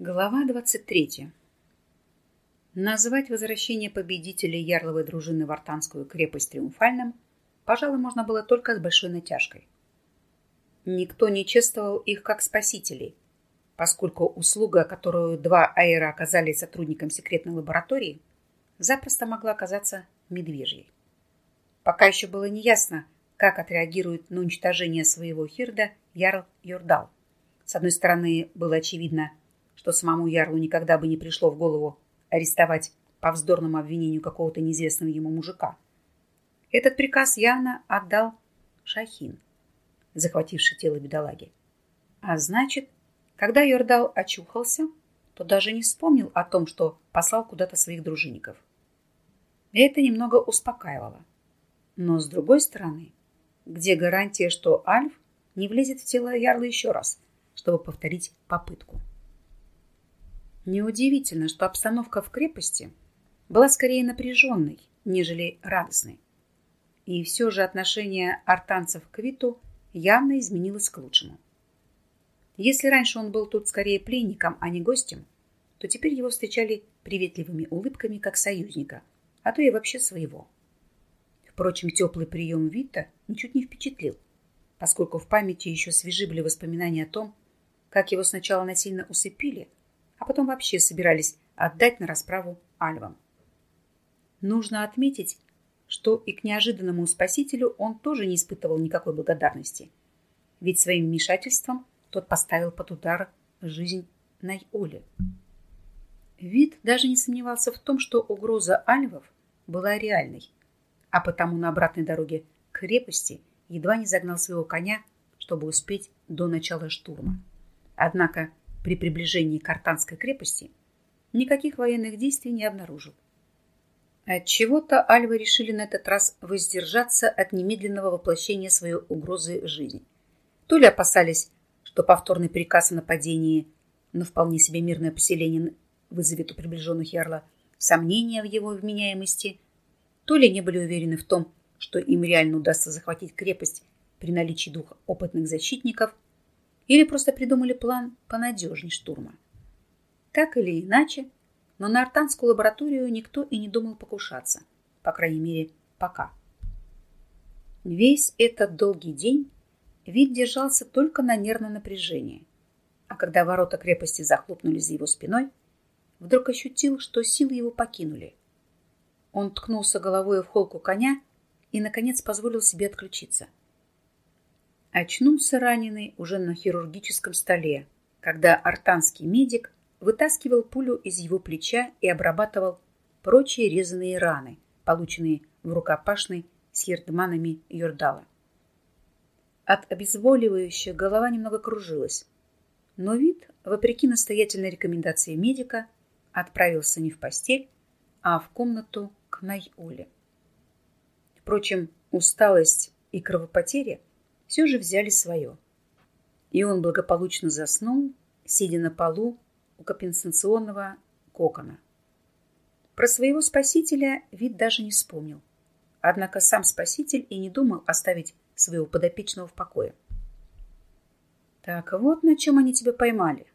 Глава 23. Назвать возвращение победителей Ярловой дружины в Артанскую крепость триумфальным, пожалуй, можно было только с большой натяжкой. Никто не чествовал их как спасителей, поскольку услуга, которую два аэра оказали сотрудникам секретной лаборатории, запросто могла оказаться медвежьей. Пока еще было неясно, как отреагирует на уничтожение своего хирда Ярл Йордал. С одной стороны, было очевидно, что самому Ярлу никогда бы не пришло в голову арестовать по вздорному обвинению какого-то неизвестного ему мужика. Этот приказ явно отдал Шахин, захвативший тело бедолаги. А значит, когда Йордал очухался, то даже не вспомнил о том, что послал куда-то своих дружинников. Это немного успокаивало. Но, с другой стороны, где гарантия, что Альф не влезет в тело Ярла еще раз, чтобы повторить попытку? Неудивительно, что обстановка в крепости была скорее напряженной, нежели радостной. И все же отношение артанцев к Виту явно изменилось к лучшему. Если раньше он был тут скорее пленником, а не гостем, то теперь его встречали приветливыми улыбками как союзника, а то и вообще своего. Впрочем, теплый прием Вита ничуть не впечатлил, поскольку в памяти еще свежи были воспоминания о том, как его сначала насильно усыпили, а потом вообще собирались отдать на расправу альвам. Нужно отметить, что и к неожиданному спасителю он тоже не испытывал никакой благодарности, ведь своим вмешательством тот поставил под удар жизнь Найоли. Вид даже не сомневался в том, что угроза альвов была реальной, а потому на обратной дороге к крепости едва не загнал своего коня, чтобы успеть до начала штурма. Однако при приближении к Артанской крепости никаких военных действий не обнаружил. Отчего-то альвы решили на этот раз воздержаться от немедленного воплощения своей угрозы в жизнь. То ли опасались, что повторный приказ о нападении на вполне себе мирное поселение вызовет у приближенных Ярла сомнения в его вменяемости, то ли не были уверены в том, что им реально удастся захватить крепость при наличии двух опытных защитников – или просто придумали план понадежней штурма. Так или иначе, но на артанскую лабораторию никто и не думал покушаться. По крайней мере, пока. Весь этот долгий день вид держался только на нервном напряжении. А когда ворота крепости захлопнулись за его спиной, вдруг ощутил, что силы его покинули. Он ткнулся головой в холку коня и, наконец, позволил себе отключиться – Очнулся раненый уже на хирургическом столе, когда артанский медик вытаскивал пулю из его плеча и обрабатывал прочие резаные раны, полученные в рукопашной с хирдманами Йордала. От обезболивающего голова немного кружилась, но вид, вопреки настоятельной рекомендации медика, отправился не в постель, а в комнату к Найоле. Впрочем, усталость и кровопотеря все же взяли свое. И он благополучно заснул, сидя на полу у компенсационного кокона. Про своего спасителя вид даже не вспомнил. Однако сам спаситель и не думал оставить своего подопечного в покое. «Так вот на чем они тебя поймали».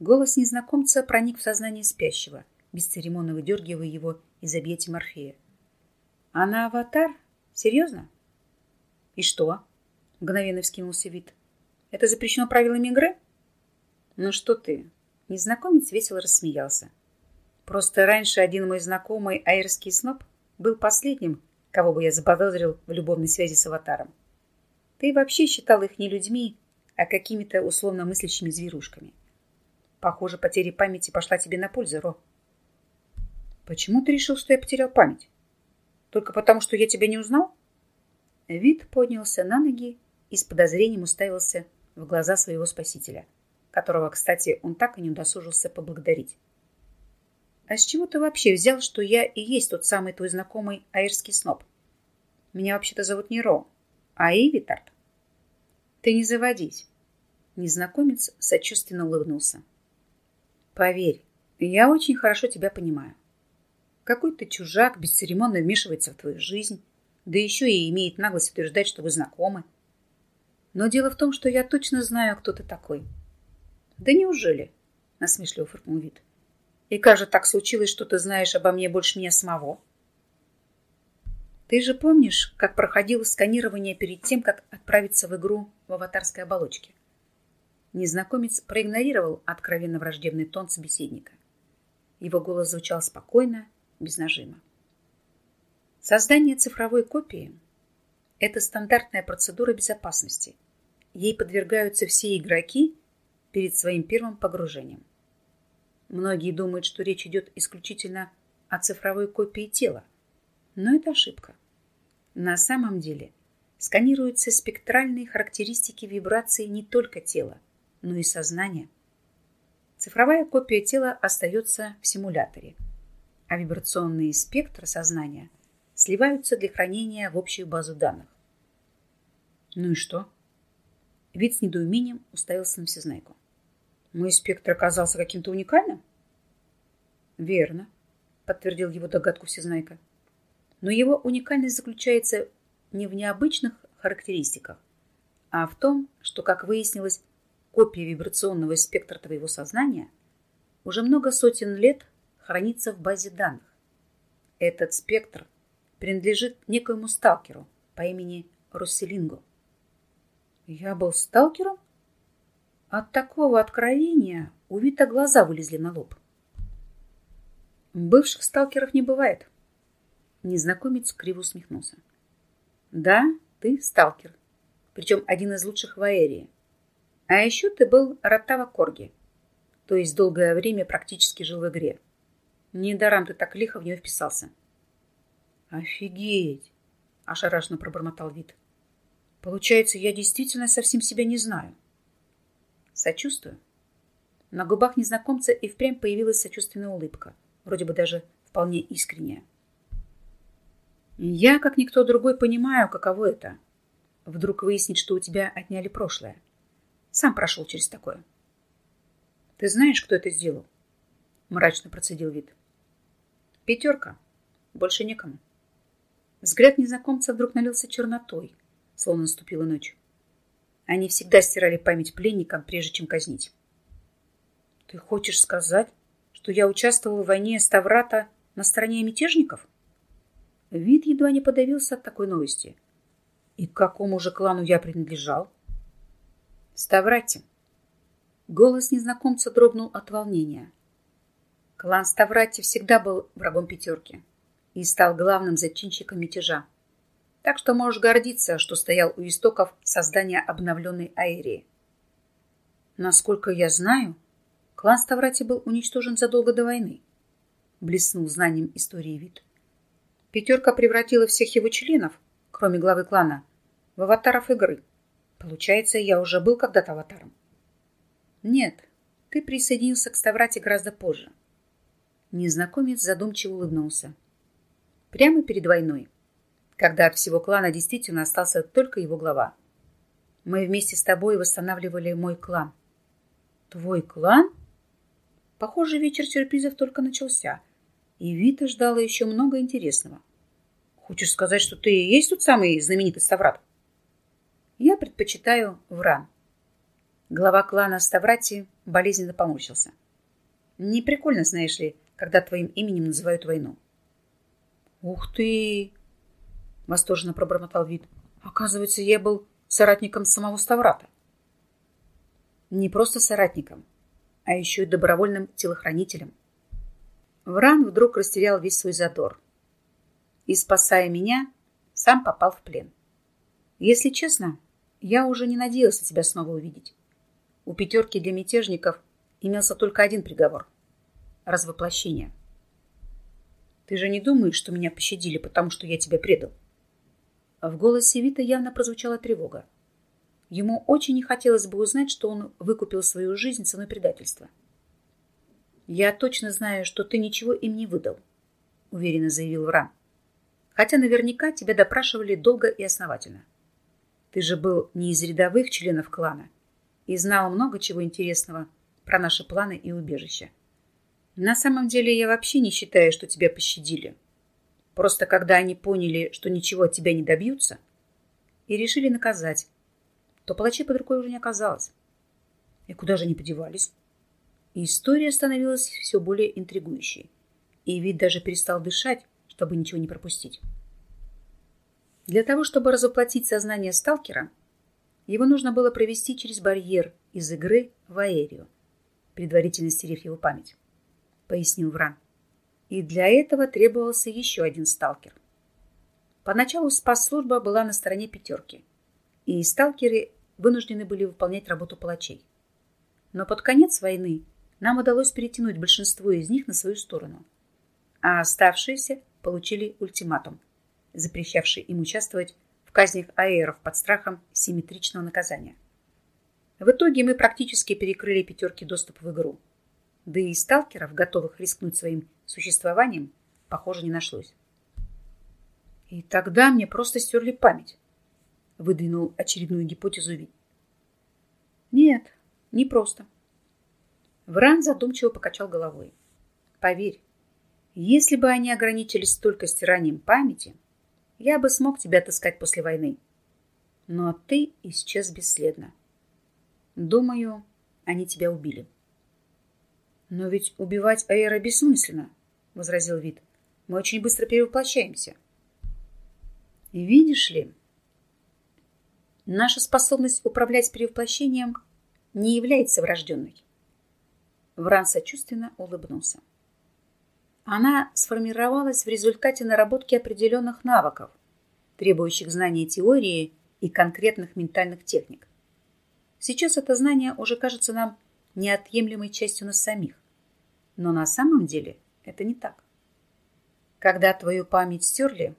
Голос незнакомца проник в сознание спящего, бесцеремонно выдергивая его из объятий Морфея. «Она аватар? Серьезно?» «И что?» Мгновенно вскинулся вид. Это запрещено правилами игры? Ну что ты? Незнакомец весело рассмеялся. Просто раньше один мой знакомый аэрский сноб был последним, кого бы я заподозрил в любовной связи с аватаром. Ты вообще считал их не людьми, а какими-то условно мыслящими зверушками. Похоже, потеря памяти пошла тебе на пользу, Ро. Почему ты решил, что я потерял память? Только потому, что я тебя не узнал? Вид поднялся на ноги и с подозрением уставился в глаза своего спасителя, которого, кстати, он так и не удосужился поблагодарить. «А с чего ты вообще взял, что я и есть тот самый твой знакомый аирский сноб? Меня вообще-то зовут не Ро, а Ивитард». «Ты не заводись». Незнакомец сочувственно улыбнулся. «Поверь, я очень хорошо тебя понимаю. Какой-то чужак бесцеремонно вмешивается в твою жизнь, да еще и имеет наглость утверждать, что вы знакомы. Но дело в том, что я точно знаю, кто ты такой. Да неужели? насмешливо фыркнул вид. И как же так случилось, что ты знаешь обо мне больше меня самого? Ты же помнишь, как проходило сканирование перед тем, как отправиться в игру в аватарской оболочке? Незнакомец проигнорировал откровенно враждебный тон собеседника. Его голос звучал спокойно, без нажима. Создание цифровой копии – это стандартная процедура безопасности. Ей подвергаются все игроки перед своим первым погружением. Многие думают, что речь идет исключительно о цифровой копии тела, но это ошибка. На самом деле сканируются спектральные характеристики вибрации не только тела, но и сознания. Цифровая копия тела остается в симуляторе, а вибрационные спектры сознания сливаются для хранения в общую базу данных. Ну и что? Вид с недоумением уставился на всезнайку. Мой спектр оказался каким-то уникальным? Верно, подтвердил его догадку всезнайка. Но его уникальность заключается не в необычных характеристиках, а в том, что, как выяснилось, копия вибрационного спектра твоего сознания уже много сотен лет хранится в базе данных. Этот спектр принадлежит некоему сталкеру по имени Росселинго. Я был сталкером? От такого откровения у Вита глаза вылезли на лоб. Бывших сталкеров не бывает. Незнакомец криво усмехнулся. Да, ты сталкер. Причем один из лучших в Аэрии. А еще ты был Ротава Корги. То есть долгое время практически жил в игре. Недаром ты так лихо в нее вписался. Офигеть! Ошарашенно пробормотал вид. Получается, я действительно совсем себя не знаю. Сочувствую. На губах незнакомца и впрямь появилась сочувственная улыбка, вроде бы даже вполне искренняя. Я, как никто другой, понимаю, каково это. Вдруг выяснить, что у тебя отняли прошлое. Сам прошел через такое. Ты знаешь, кто это сделал? Мрачно процедил вид. Пятерка. Больше некому. Взгляд незнакомца вдруг налился чернотой, словно наступила ночь. Они всегда стирали память пленникам, прежде чем казнить. Ты хочешь сказать, что я участвовал в войне Ставрата на стороне мятежников? Вид едва не подавился от такой новости. И к какому же клану я принадлежал? Ставрате. Голос незнакомца дрогнул от волнения. Клан Ставрати всегда был врагом пятерки и стал главным зачинщиком мятежа. Так что можешь гордиться, что стоял у истоков создания обновленной Аэрии. Насколько я знаю, клан Ставрати был уничтожен задолго до войны. Блеснул знанием истории вид. Пятерка превратила всех его членов, кроме главы клана, в аватаров игры. Получается, я уже был когда-то аватаром. Нет, ты присоединился к Ставрате гораздо позже. Незнакомец задумчиво улыбнулся. Прямо перед войной когда от всего клана действительно остался только его глава. Мы вместе с тобой восстанавливали мой клан. Твой клан? Похоже, вечер сюрпризов только начался, и Вита ждала еще много интересного. Хочешь сказать, что ты и есть тот самый знаменитый Ставрат? Я предпочитаю Вран. Глава клана Ставрати болезненно поморщился. Не прикольно, знаешь ли, когда твоим именем называют войну. Ух ты! Восторженно пробормотал вид. Оказывается, я был соратником самого Ставрата. Не просто соратником, а еще и добровольным телохранителем. Вран вдруг растерял весь свой задор. И, спасая меня, сам попал в плен. Если честно, я уже не надеялся тебя снова увидеть. У пятерки для мятежников имелся только один приговор — развоплощение. Ты же не думаешь, что меня пощадили, потому что я тебя предал? В голосе Вита явно прозвучала тревога. Ему очень не хотелось бы узнать, что он выкупил свою жизнь ценой предательства. «Я точно знаю, что ты ничего им не выдал», — уверенно заявил Вран. «Хотя наверняка тебя допрашивали долго и основательно. Ты же был не из рядовых членов клана и знал много чего интересного про наши планы и убежища. На самом деле я вообще не считаю, что тебя пощадили. Просто когда они поняли, что ничего от тебя не добьются, и решили наказать, то палачей под рукой уже не оказалось. И куда же они подевались? история становилась все более интригующей, и вид даже перестал дышать, чтобы ничего не пропустить. Для того, чтобы разоплатить сознание сталкера, его нужно было провести через барьер из игры в аэрию, предварительно стерев его память, пояснил Вран. И для этого требовался еще один сталкер. Поначалу спас-служба была на стороне пятерки, и сталкеры вынуждены были выполнять работу палачей. Но под конец войны нам удалось перетянуть большинство из них на свою сторону, а оставшиеся получили ультиматум, запрещавший им участвовать в казнях аэров под страхом симметричного наказания. В итоге мы практически перекрыли пятерки доступ в игру. Да и сталкеров, готовых рискнуть своим существованием, похоже, не нашлось. И тогда мне просто стерли память, выдвинул очередную гипотезу Вит. Нет, не просто. Вран задумчиво покачал головой. Поверь, если бы они ограничились только стиранием памяти, я бы смог тебя отыскать после войны. Но ты исчез бесследно. Думаю, они тебя убили. Но ведь убивать Аэра бессмысленно, возразил Вид. Мы очень быстро перевоплощаемся. И видишь ли, наша способность управлять перевоплощением не является врожденной. Вран сочувственно улыбнулся. Она сформировалась в результате наработки определенных навыков, требующих знания теории и конкретных ментальных техник. Сейчас это знание уже кажется нам неотъемлемой частью нас самих. Но на самом деле это не так. Когда твою память стерли,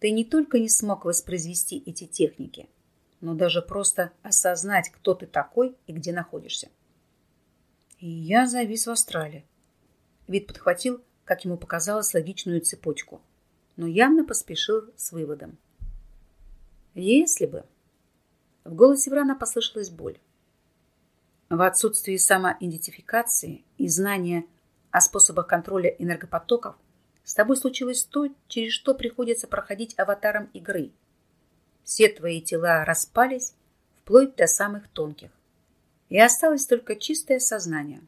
ты не только не смог воспроизвести эти техники, но даже просто осознать, кто ты такой и где находишься. И я завис в астрале. Вид подхватил, как ему показалось, логичную цепочку, но явно поспешил с выводом. Если бы... В голосе Врана послышалась боль. В отсутствии самоидентификации и знания о способах контроля энергопотоков с тобой случилось то, через что приходится проходить аватаром игры. Все твои тела распались вплоть до самых тонких и осталось только чистое сознание.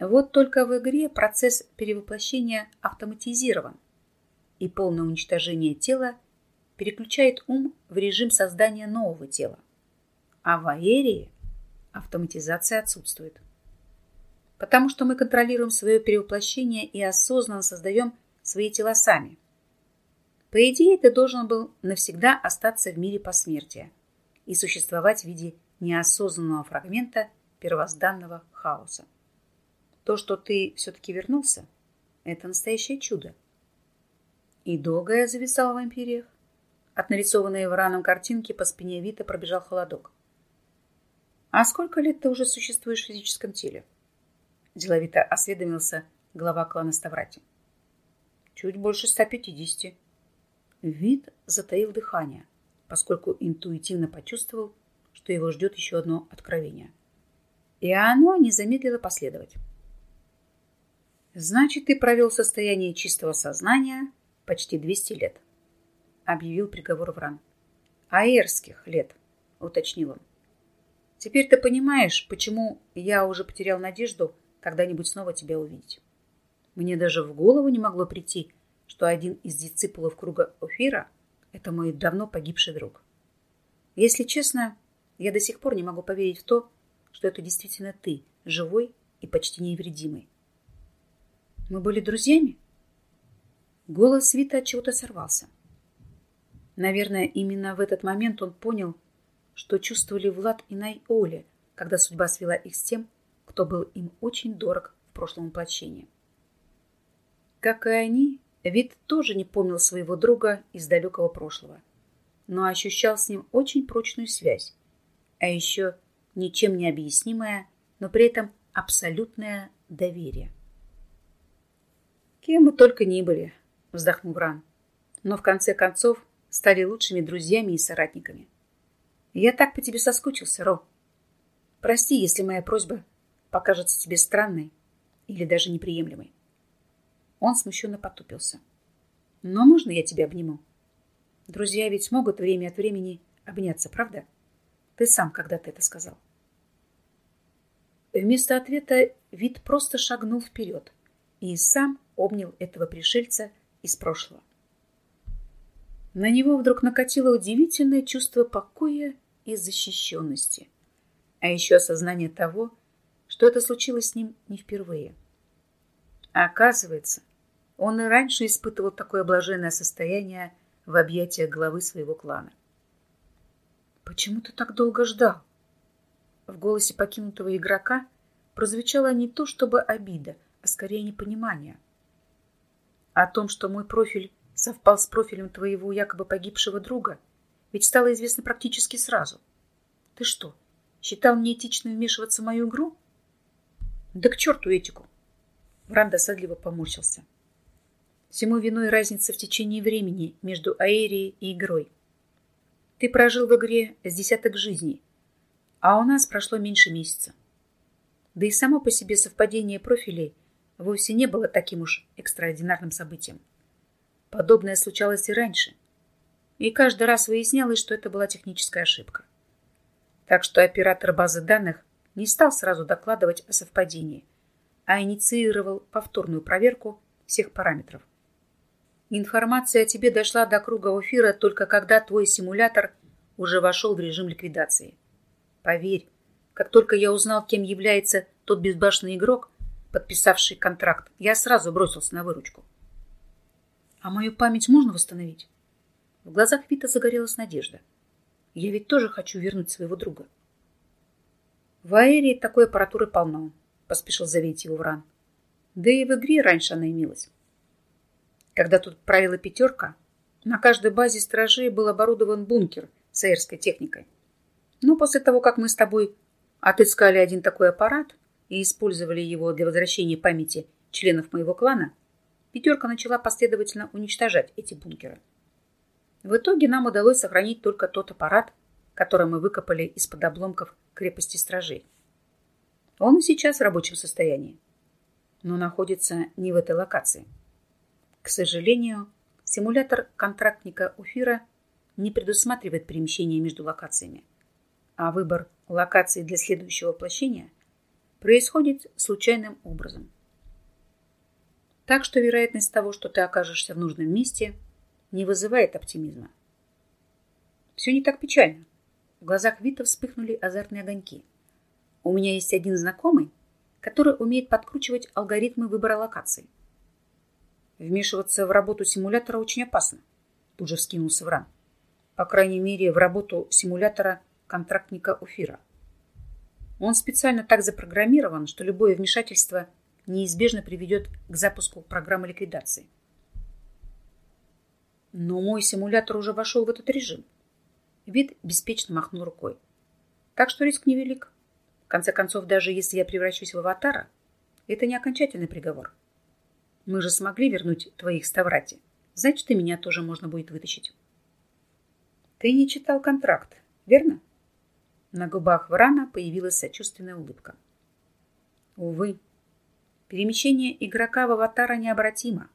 Вот только в игре процесс перевоплощения автоматизирован, и полное уничтожение тела переключает ум в режим создания нового тела. А в Аэрии автоматизация отсутствует. Потому что мы контролируем свое перевоплощение и осознанно создаем свои тела сами. По идее, ты должен был навсегда остаться в мире посмертия и существовать в виде неосознанного фрагмента первозданного хаоса. То, что ты все-таки вернулся, это настоящее чудо. И долго я зависал в империях. От нарисованной Враном картинки по спине Вита пробежал холодок. «А сколько лет ты уже существуешь в физическом теле?» Деловито осведомился глава клана Ставрати. «Чуть больше 150. Вид затаил дыхание, поскольку интуитивно почувствовал, что его ждет еще одно откровение. И оно не замедлило последовать. «Значит, ты провел состояние чистого сознания почти 200 лет», объявил приговор Вран. «Аэрских лет», уточнил он. «Теперь ты понимаешь, почему я уже потерял надежду когда-нибудь снова тебя увидеть. Мне даже в голову не могло прийти, что один из дисципулов круга Офира – это мой давно погибший друг. Если честно, я до сих пор не могу поверить в то, что это действительно ты, живой и почти невредимый. Мы были друзьями? Голос Вита от чего-то сорвался. Наверное, именно в этот момент он понял, что чувствовали Влад и Най-Оля, когда судьба свела их с тем, кто был им очень дорог в прошлом воплощении. Как и они, Вит тоже не помнил своего друга из далекого прошлого, но ощущал с ним очень прочную связь, а еще ничем не объяснимое, но при этом абсолютное доверие. «Кем мы только ни были», — вздохнул Ран, «но в конце концов стали лучшими друзьями и соратниками. Я так по тебе соскучился, Ро. Прости, если моя просьба покажется тебе странной или даже неприемлемой». Он смущенно потупился. «Но можно я тебя обниму? Друзья ведь могут время от времени обняться, правда?» Ты сам когда-то это сказал. Вместо ответа вид просто шагнул вперед и сам обнял этого пришельца из прошлого. На него вдруг накатило удивительное чувство покоя и защищенности, а еще осознание того, что это случилось с ним не впервые. А оказывается, он и раньше испытывал такое блаженное состояние в объятиях главы своего клана. «Почему ты так долго ждал?» В голосе покинутого игрока прозвучало не то чтобы обида, а скорее непонимание. О том, что мой профиль совпал с профилем твоего якобы погибшего друга, ведь стало известно практически сразу. Ты что, считал неэтичным вмешиваться в мою игру? Да к черту этику! Вран досадливо поморщился. Всему виной разница в течение времени между аэрией и игрой. Ты прожил в игре с десяток жизней, а у нас прошло меньше месяца. Да и само по себе совпадение профилей вовсе не было таким уж экстраординарным событием. Подобное случалось и раньше, и каждый раз выяснялось, что это была техническая ошибка. Так что оператор базы данных не стал сразу докладывать о совпадении, а инициировал повторную проверку всех параметров. Информация о тебе дошла до круга эфира только когда твой симулятор уже вошел в режим ликвидации. Поверь, как только я узнал, кем является тот безбашенный игрок, подписавший контракт, я сразу бросился на выручку. А мою память можно восстановить? В глазах Вита загорелась надежда. Я ведь тоже хочу вернуть своего друга. В Аэрии такой аппаратуры полно, поспешил заверить его Вран. Да и в игре раньше она имелась. Когда тут правила пятерка, на каждой базе стражей был оборудован бункер с аэрской техникой. Но после того, как мы с тобой отыскали один такой аппарат и использовали его для возвращения памяти членов моего клана, пятерка начала последовательно уничтожать эти бункеры. В итоге нам удалось сохранить только тот аппарат, который мы выкопали из-под обломков крепости стражей. Он и сейчас в рабочем состоянии, но находится не в этой локации. К сожалению, симулятор контрактника Уфира не предусматривает перемещение между локациями, а выбор локации для следующего воплощения происходит случайным образом. Так что вероятность того, что ты окажешься в нужном месте, не вызывает оптимизма. Все не так печально. В глазах Вита вспыхнули азартные огоньки. У меня есть один знакомый, который умеет подкручивать алгоритмы выбора локаций. Вмешиваться в работу симулятора очень опасно. Тут же вскинулся Вран. По крайней мере, в работу симулятора контрактника Уфира. Он специально так запрограммирован, что любое вмешательство неизбежно приведет к запуску программы ликвидации. Но мой симулятор уже вошел в этот режим. Вид беспечно махнул рукой. Так что риск невелик. В конце концов, даже если я превращусь в аватара, это не окончательный приговор. Мы же смогли вернуть твоих ставрати. Значит, и меня тоже можно будет вытащить. Ты не читал контракт, верно? На губах Врана появилась сочувственная улыбка. Увы, перемещение игрока в аватара необратимо.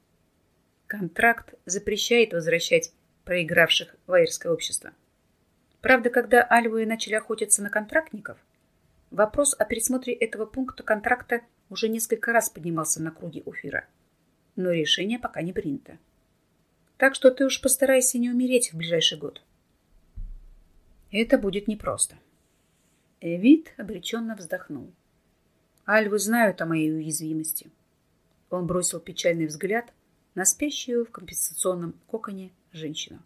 Контракт запрещает возвращать проигравших в аирское общество. Правда, когда альвы начали охотиться на контрактников, вопрос о пересмотре этого пункта контракта уже несколько раз поднимался на круге Уфира но решение пока не принято. Так что ты уж постарайся не умереть в ближайший год. Это будет непросто. Эвид обреченно вздохнул. Альвы знают о моей уязвимости. Он бросил печальный взгляд на спящую в компенсационном коконе женщину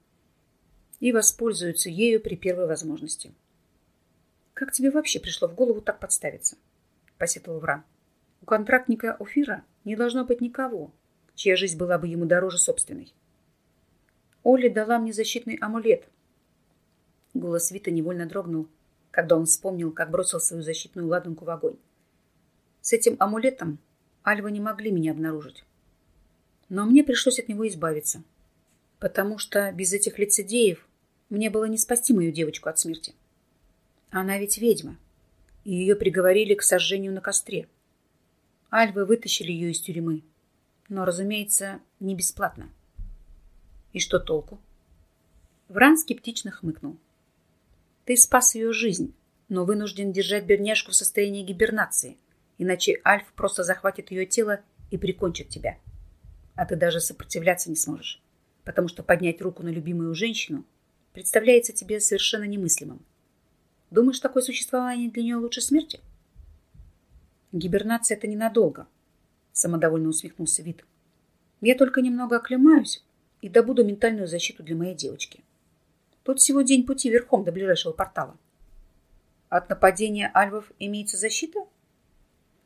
и воспользуются ею при первой возможности. «Как тебе вообще пришло в голову так подставиться?» — посетовал Вран. «У контрактника Офира не должно быть никого, чья жизнь была бы ему дороже собственной. Оля дала мне защитный амулет. Голос Вита невольно дрогнул, когда он вспомнил, как бросил свою защитную ладонку в огонь. С этим амулетом Альва не могли меня обнаружить. Но мне пришлось от него избавиться, потому что без этих лицедеев мне было не спасти мою девочку от смерти. Она ведь ведьма, и ее приговорили к сожжению на костре. Альвы вытащили ее из тюрьмы, но, разумеется, не бесплатно. И что толку? Вран скептично хмыкнул. Ты спас ее жизнь, но вынужден держать берняшку в состоянии гибернации, иначе Альф просто захватит ее тело и прикончит тебя. А ты даже сопротивляться не сможешь, потому что поднять руку на любимую женщину представляется тебе совершенно немыслимым. Думаешь, такое существование для нее лучше смерти? Гибернация — это ненадолго, — самодовольно усмехнулся Вит. Я только немного оклемаюсь и добуду ментальную защиту для моей девочки. Тут всего день пути верхом до ближайшего портала. От нападения альвов имеется защита?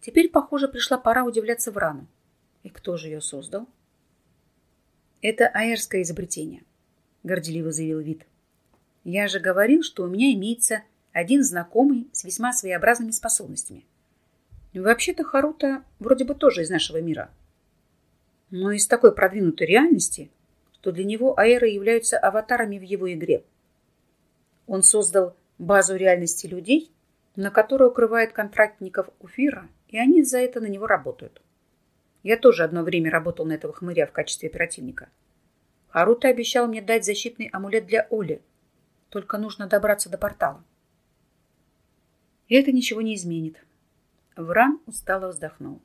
Теперь, похоже, пришла пора удивляться Врану. И кто же ее создал? Это аэрское изобретение, горделиво заявил Вит. Я же говорил, что у меня имеется один знакомый с весьма своеобразными способностями. Вообще-то Харута вроде бы тоже из нашего мира. Но из такой продвинутой реальности, что для него аэры являются аватарами в его игре. Он создал базу реальности людей, на которую укрывает контрактников Уфира, и они за это на него работают. Я тоже одно время работал на этого хмыря в качестве оперативника. Харута обещал мне дать защитный амулет для Оли, только нужно добраться до портала. И это ничего не изменит. Вран устало вздохнул.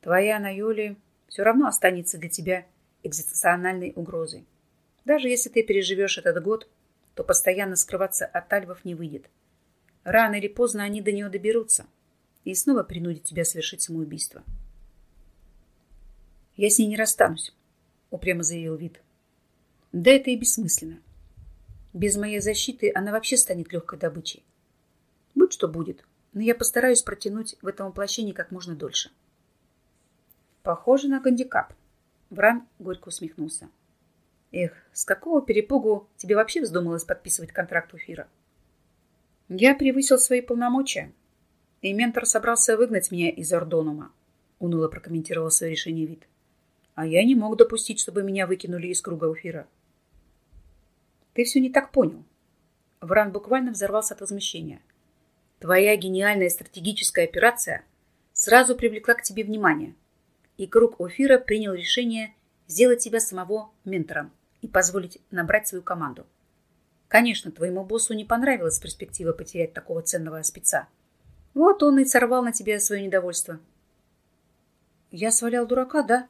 Твоя Найоли все равно останется для тебя экзистенциальной угрозой. Даже если ты переживешь этот год, то постоянно скрываться от альвов не выйдет. Рано или поздно они до нее доберутся и снова принудят тебя совершить самоубийство. «Я с ней не расстанусь», — упрямо заявил Вид. «Да это и бессмысленно. Без моей защиты она вообще станет легкой добычей. Будь что будет, но я постараюсь протянуть в этом воплощении как можно дольше». «Похоже на гандикап», — Вран горько усмехнулся. «Эх, с какого перепугу тебе вообще вздумалось подписывать контракт Уфира?» «Я превысил свои полномочия, и ментор собрался выгнать меня из Ордонума», — уныло прокомментировал свое решение вид а я не мог допустить, чтобы меня выкинули из круга эфира. Ты все не так понял. Вран буквально взорвался от возмущения. Твоя гениальная стратегическая операция сразу привлекла к тебе внимание, и круг Офира принял решение сделать тебя самого ментором и позволить набрать свою команду. Конечно, твоему боссу не понравилась перспектива потерять такого ценного спеца. Вот он и сорвал на тебя свое недовольство. Я свалял дурака, да?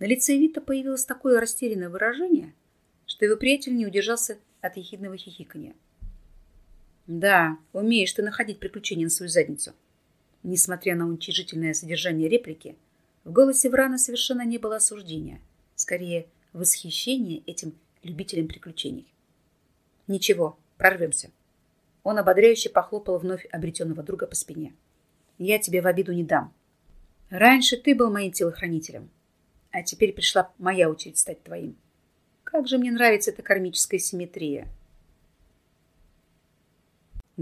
На лице Вита появилось такое растерянное выражение, что его приятель не удержался от ехидного хихикания. «Да, умеешь ты находить приключения на свою задницу». Несмотря на уничижительное содержание реплики, в голосе Врана совершенно не было осуждения, скорее восхищение этим любителем приключений. «Ничего, прорвемся». Он ободряюще похлопал вновь обретенного друга по спине. «Я тебе в обиду не дам. Раньше ты был моим телохранителем, а теперь пришла моя очередь стать твоим. Как же мне нравится эта кармическая симметрия.